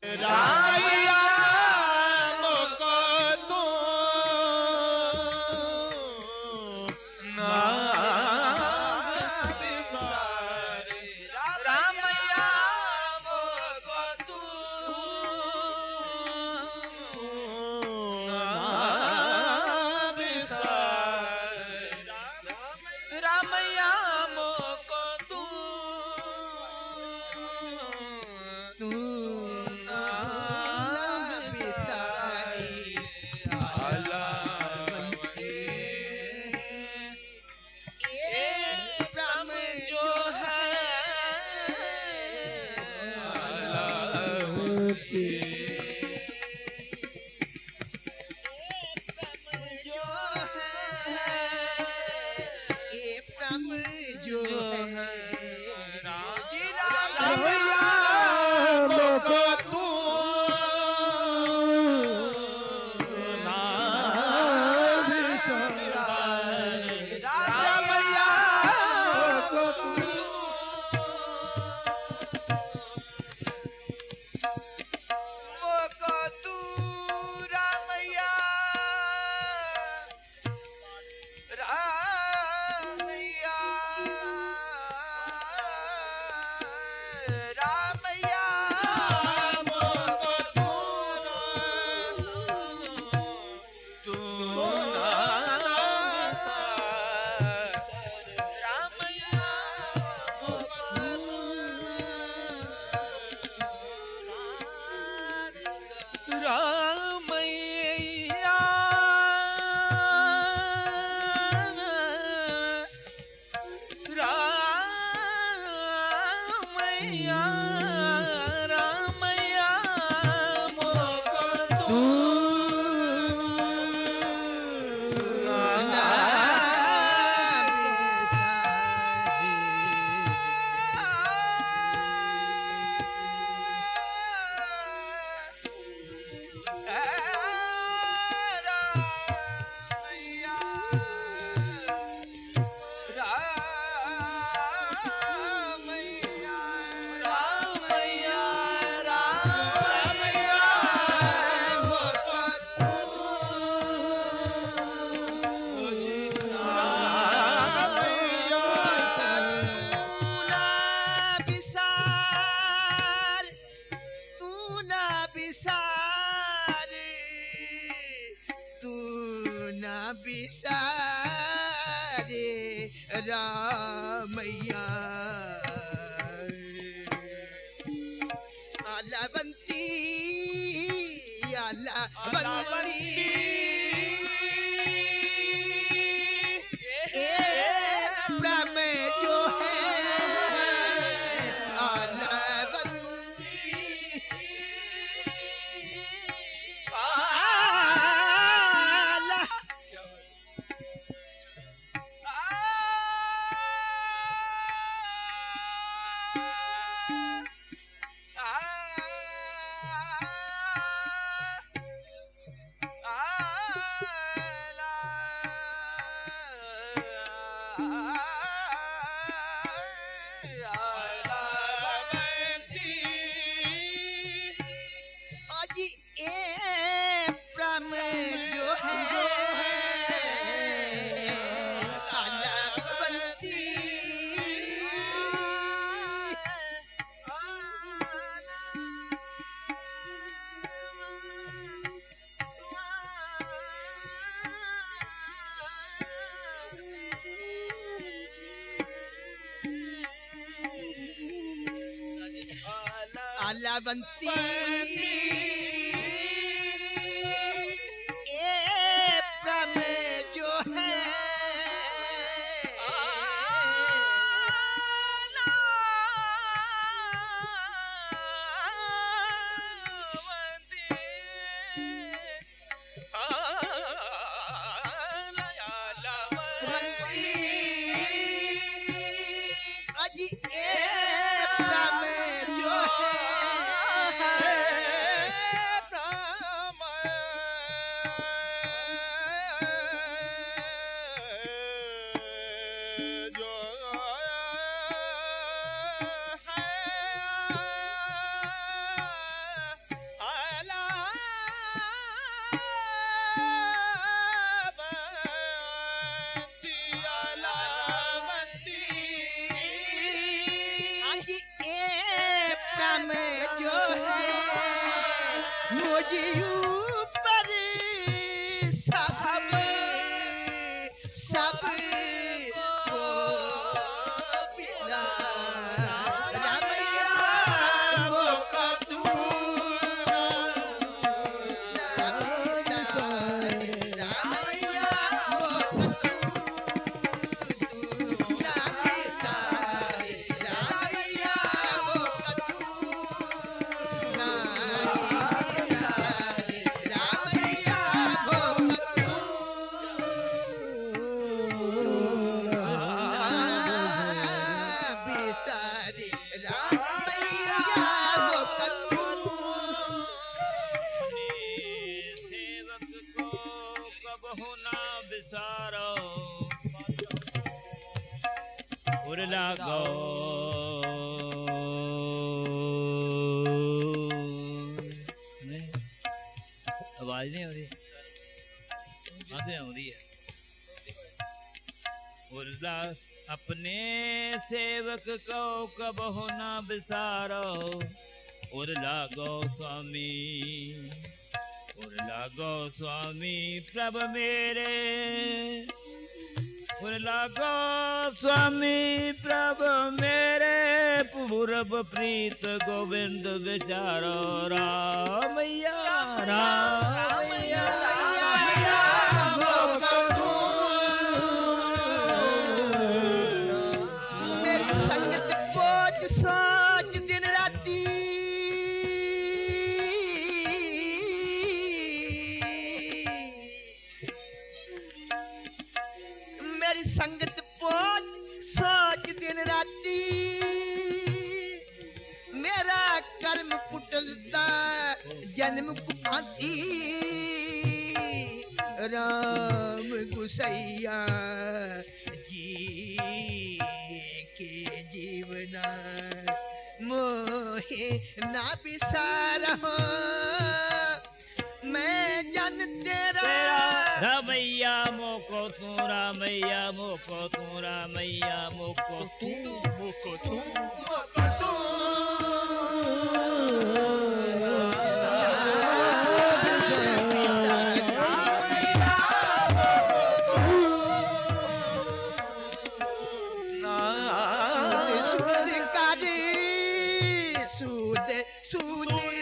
Die. seventeen. अपने सेवक को कब होना बिसारो उर लागो स्वामी उर लागो स्वामी प्रभ मेरे उर लागो स्वामी प्रभ मेरे पूरब प्रीत गोविंद विचारो रामैया रामैया मोहे ना बिसार। हो मैं जन तेरा। रामैया मोको तू, रामैया मोको तू, रामैया मोको तू मोको तू सूद do this.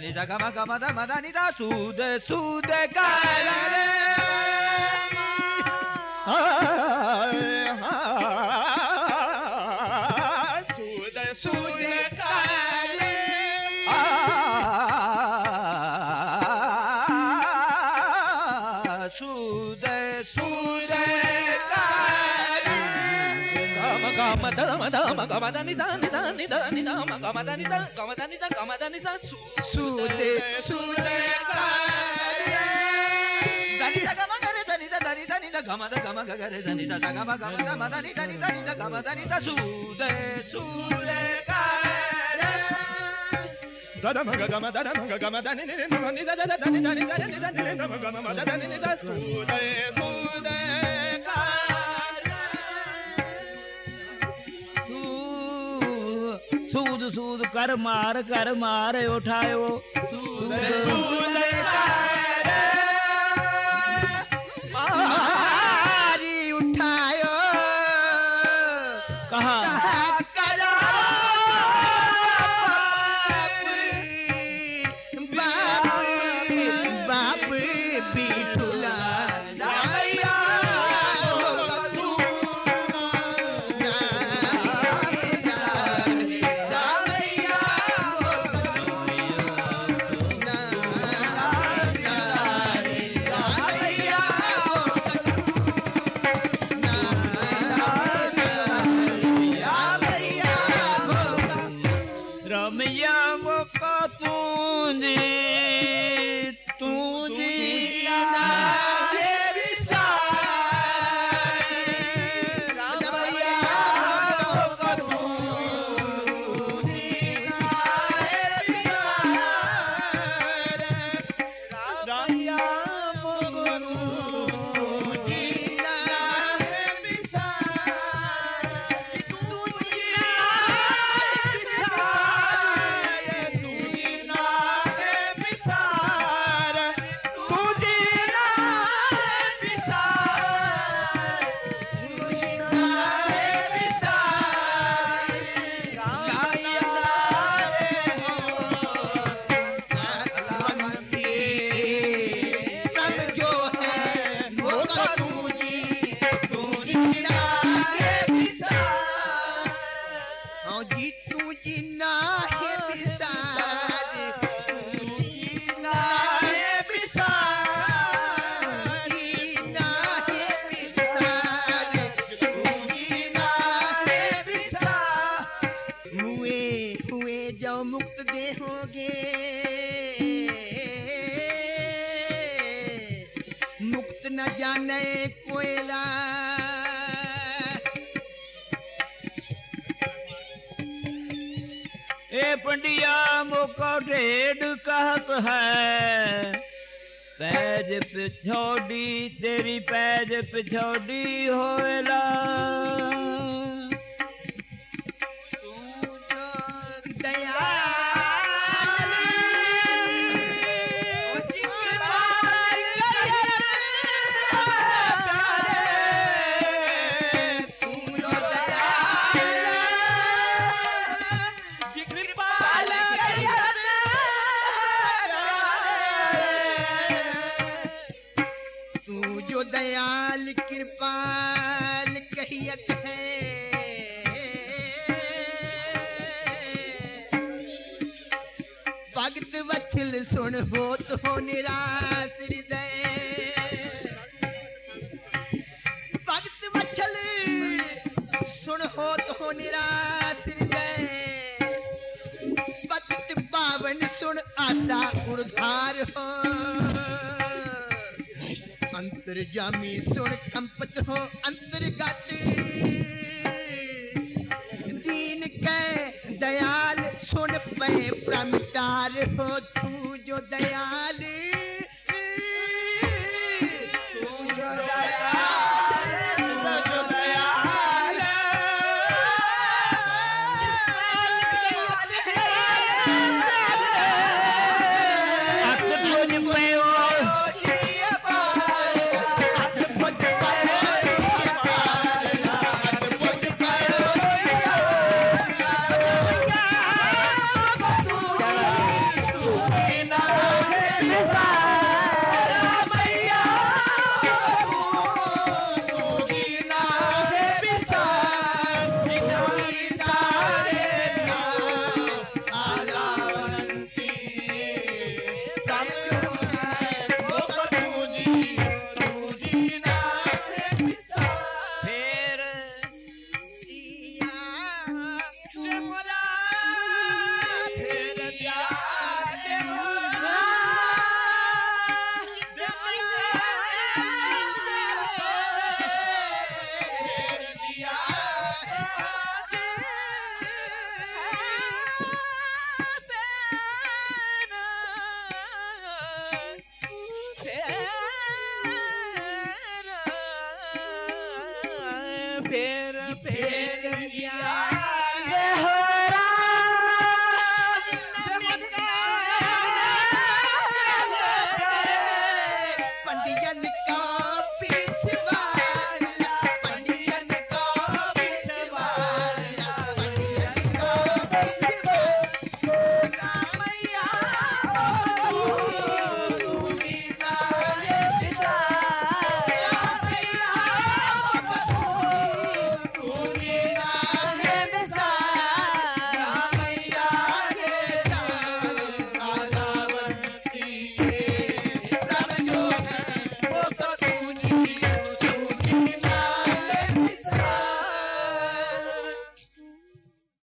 ni da kama kama da ma da ni da su de su de ka la le Su de su ma da ma da ma ga ma da ni sa ni sa ni da ni da ma ga ma da ni sa ga ma da ni sa ga ma da ni sa su su de su de sa re da ni sa ga ma ga re da सूद कर मार कर मार उठायो। सूद सूद मुक्त देहोगे। मुक्त न जाने कोयला। ए पंडिया मोका ढेड कहत है। पैज पिछोड़ी, तेरी पैज पिछोड़ी होएला। सुन तो सुन आशा उर्धार हो। अंतर्जामी सुन कंपत हो अंतर्गत। दीन के दयाल, सुन पे प्रमितार हो तू जो दया